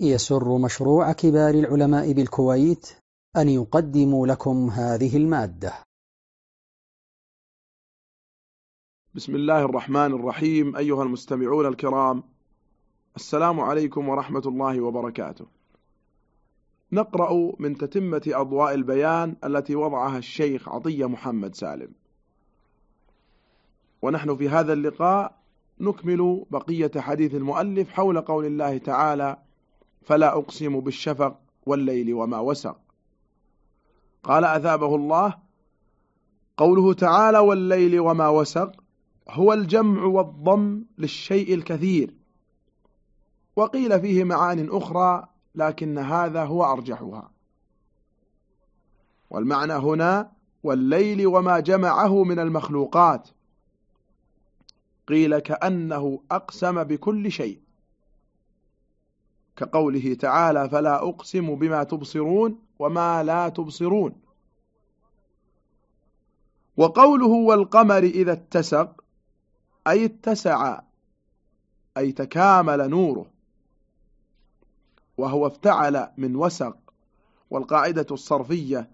يسر مشروع كبار العلماء بالكويت أن يقدم لكم هذه المادة. بسم الله الرحمن الرحيم أيها المستمعون الكرام السلام عليكم ورحمة الله وبركاته. نقرأ من تتمة أضواء البيان التي وضعها الشيخ عطية محمد سالم. ونحن في هذا اللقاء نكمل بقية حديث المؤلف حول قول الله تعالى فلا أقسم بالشفق والليل وما وسق. قال أثابه الله قوله تعالى والليل وما وسق هو الجمع والضم للشيء الكثير. وقيل فيه معان أخرى لكن هذا هو أرجحها. والمعنى هنا والليل وما جمعه من المخلوقات. قيل كأنه أقسم بكل شيء. كقوله تعالى فلا أقسم بما تبصرون وما لا تبصرون. وقوله والقمر إذا اتسق أي اتسع أي تكامل نوره وهو افتعل من وسق. والقاعدة الصرفية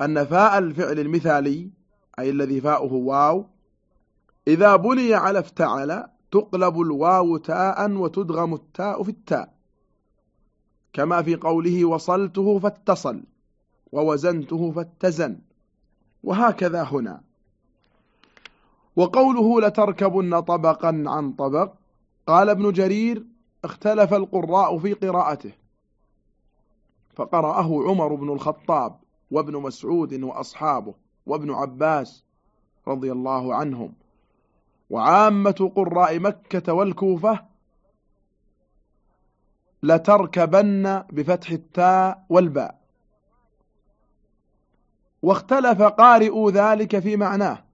أن فاء الفعل المثالي أي الذي فاؤه واو إذا بني على افتعل تقلب الواو تاء وتدغم التاء في التاء. كما في قوله وصلته فاتصل ووزنته فاتزن. وهكذا هنا. وقوله لتركبن طبقا عن طبق قال ابن جرير اختلف القراء في قراءته. فقرأه عمر بن الخطاب وابن مسعود وأصحابه وابن عباس رضي الله عنهم. وعامة قراء مكة والكوفة لتركبن بفتح التاء والباء. واختلف قارئوا ذلك في معناه.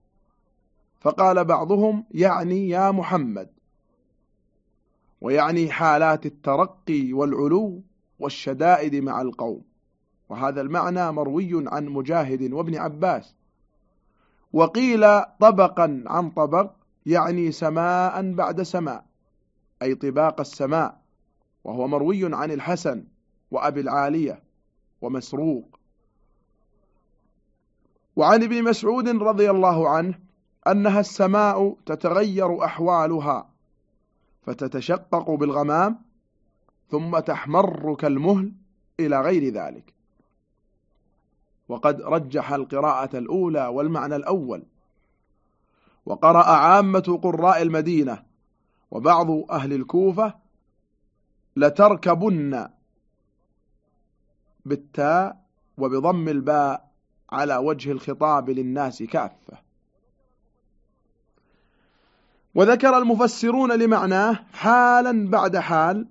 فقال بعضهم يعني يا محمد. ويعني حالات الترقي والعلو والشدائد مع القوم. وهذا المعنى مروي عن مجاهد وابن عباس. وقيل طبقا عن طبق يعني سماء بعد سماء أي طباق السماء. وهو مروي عن الحسن وأبي العالية ومسروق. وعن ابن مسعود رضي الله عنه أنها السماء تتغير أحوالها فتتشقق بالغمام ثم تحمر كالمهل إلى غير ذلك. وقد رجح القراءة الأولى والمعنى الأول. وقرأ عامة قراء المدينة وبعض أهل الكوفة لتركبن بالتاء وبضم الباء على وجه الخطاب للناس كافة. وذكر المفسرون لمعناه حالا بعد حال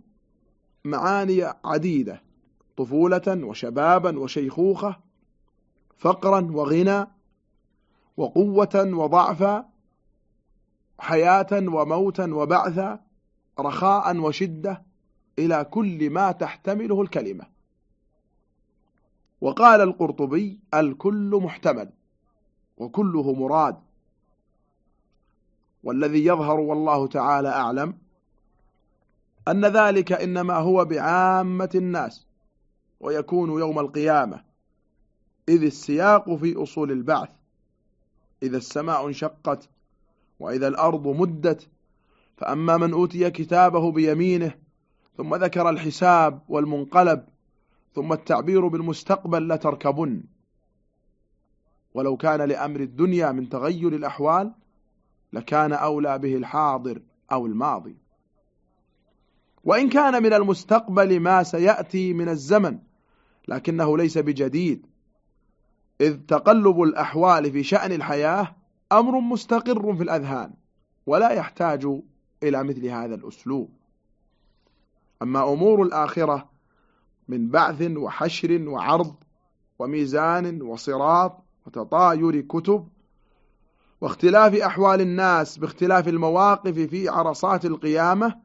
معاني عديدة طفولة وشبابا وشيخوخة فقرا وغنى وقوة وضعفا حياة وموتا وبعثا رخاء وشدة إلى كل ما تحتمله الكلمة. وقال القرطبي الكل محتمل وكله مراد. والذي يظهر والله تعالى أعلم أن ذلك إنما هو بعامة الناس ويكون يوم القيامة إذ السياق في أصول البعث. إذا السماء انشقت وإذا الأرض مدت فأما من أوتي كتابه بيمينه ثم ذكر الحساب والمنقلب ثم التعبير بالمستقبل لتركبن ولو كان لأمر الدنيا من تغير الأحوال لكان أولى به الحاضر أو الماضي. وإن كان من المستقبل ما سيأتي من الزمن لكنه ليس بجديد. إذ تقلب الأحوال في شأن الحياة أمر مستقر في الأذهان ولا يحتاج إلى مثل هذا الأسلوب. أما أمور الآخرة من بعث وحشر وعرض وميزان وصراط وتطاير كتب واختلاف أحوال الناس باختلاف المواقف في عرصات القيامة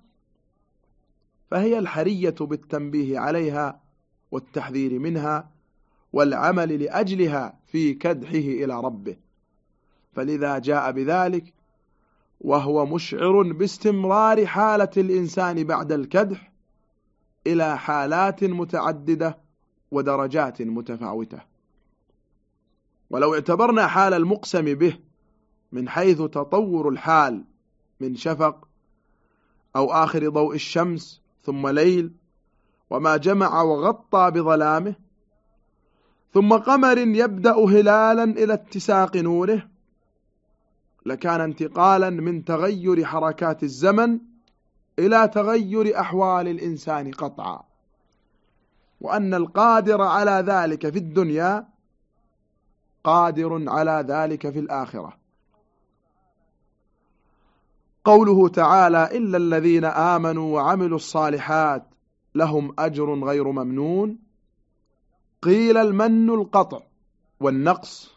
فهي الحرية بالتنبيه عليها والتحذير منها والعمل لأجلها في كدحه إلى ربه. فلذا جاء بذلك وهو مشعر باستمرار حالة الإنسان بعد الكدح إلى حالات متعددة ودرجات متفاوتة. ولو اعتبرنا حال المقسم به من حيث تطور الحال من شفق أو آخر ضوء الشمس ثم ليل وما جمع وغطى بظلامه ثم قمر يبدأ هلالا إلى اتساق نوره لكان انتقالا من تغير حركات الزمن إلى تغير أحوال الإنسان قطعا. وأن القادر على ذلك في الدنيا قادر على ذلك في الآخرة. قوله تعالى إلا الذين آمنوا وعملوا الصالحات لهم أجر غير ممنون. قيل المن القطع والنقص.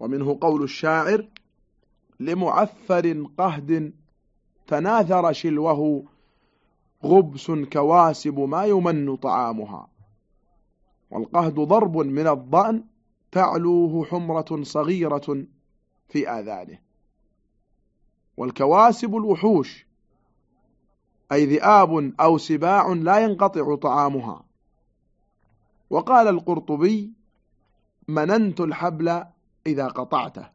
ومنه قول الشاعر لمعثر قهد تناثر شلوه غبس كواسب ما يمن طعامها. والقهد ضرب من الضأن تعلوه حمرة صغيرة في آذانه. والكواسب الوحوش أي ذئاب أو سباع لا ينقطع طعامها. وقال القرطبي مننت الحبل إذا قطعته.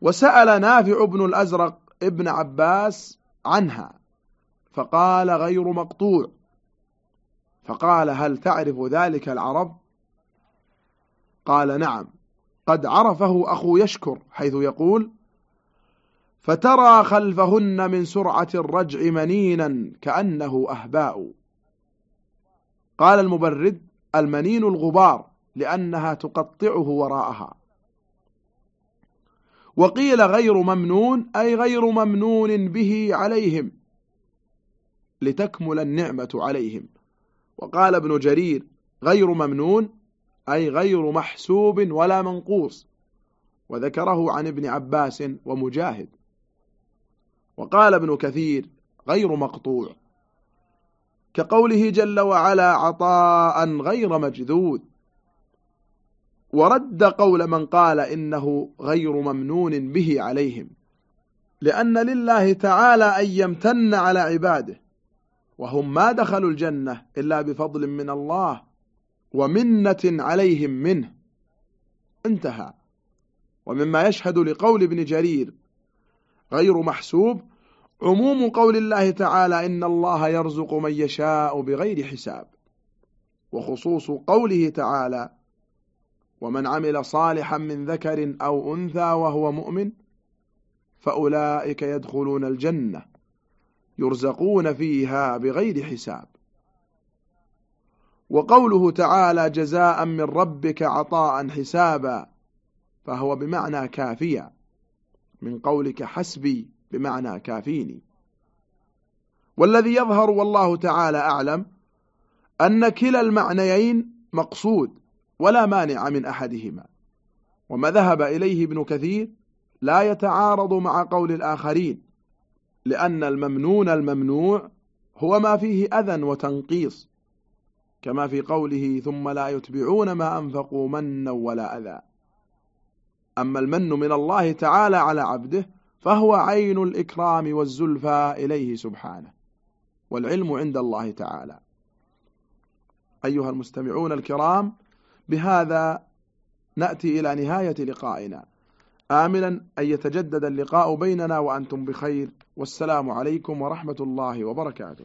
وسأل نافع بن الأزرق ابن عباس عنها فقال غير مقطوع. فقال هل تعرف ذلك العرب؟ قال نعم قد عرفه أخو يشكر حيث يقول فترى خلفهن من سرعة الرجع منينا كأنه أهباء. قال المبرد المنين الغبار لأنها تقطعه وراءها. وقيل غير ممنون أي غير ممنون به عليهم. لتكمل النعمة عليهم. وقال ابن جرير غير ممنون أي غير محسوب ولا منقوص. وذكره عن ابن عباس ومجاهد. وقال ابن كثير غير مقطوع. كقوله جل وعلا عطاء غير مجذود ورد قول من قال إنه غير ممنون به عليهم لأن لله تعالى أن يمتن على عباده وهم ما دخلوا الجنة إلا بفضل من الله ومنة عليهم منه. انتهى. ومما يشهد لقول ابن جرير غير محسوب عموم قول الله تعالى إن الله يرزق من يشاء بغير حساب وخصوص قوله تعالى ومن عمل صالحا من ذكر أو أنثى وهو مؤمن فأولئك يدخلون الجنة يرزقون فيها بغير حساب. وقوله تعالى جزاء من ربك عطاء حسابا فهو بمعنى كافيا من قولك حسبي بمعنى كافيني. والذي يظهر والله تعالى أعلم أن كلا المعنيين مقصود ولا مانع من أحدهما. وما ذهب إليه ابن كثير لا يتعارض مع قول الآخرين لأن الممنون الممنوع هو ما فيه أذى وتنقيص كما في قوله ثم لا يتبعون ما أنفقوا منا ولا أذى. أما المن من الله تعالى على عبده فهو عين الإكرام والزلفى إليه سبحانه والعلم عند الله تعالى. أيها المستمعون الكرام بهذا نأتي إلى نهاية لقائنا. آملا أن يتجدد اللقاء بيننا وأنتم بخير. والسلام عليكم ورحمة الله وبركاته.